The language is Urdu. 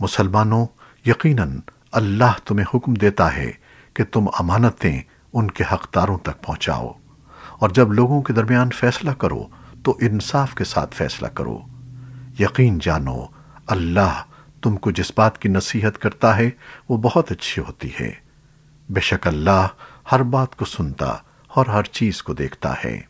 مسلمانوں، یقیناً اللہ تمہیں حکم دیتا ہے کہ تم امانتیں ان کے حقداروں تک پہنچاؤ۔ اور جب لوگوں کے درمیان فیصلہ کرو، تو انصاف کے ساتھ فیصلہ کرو۔ یقین جانو، اللہ تم کو جس بات کی نصیحت کرتا ہے، وہ بہت اچھی ہوتی ہے۔ بے شک اللہ ہر بات کو سنتا اور ہر چیز کو دیکھتا ہے۔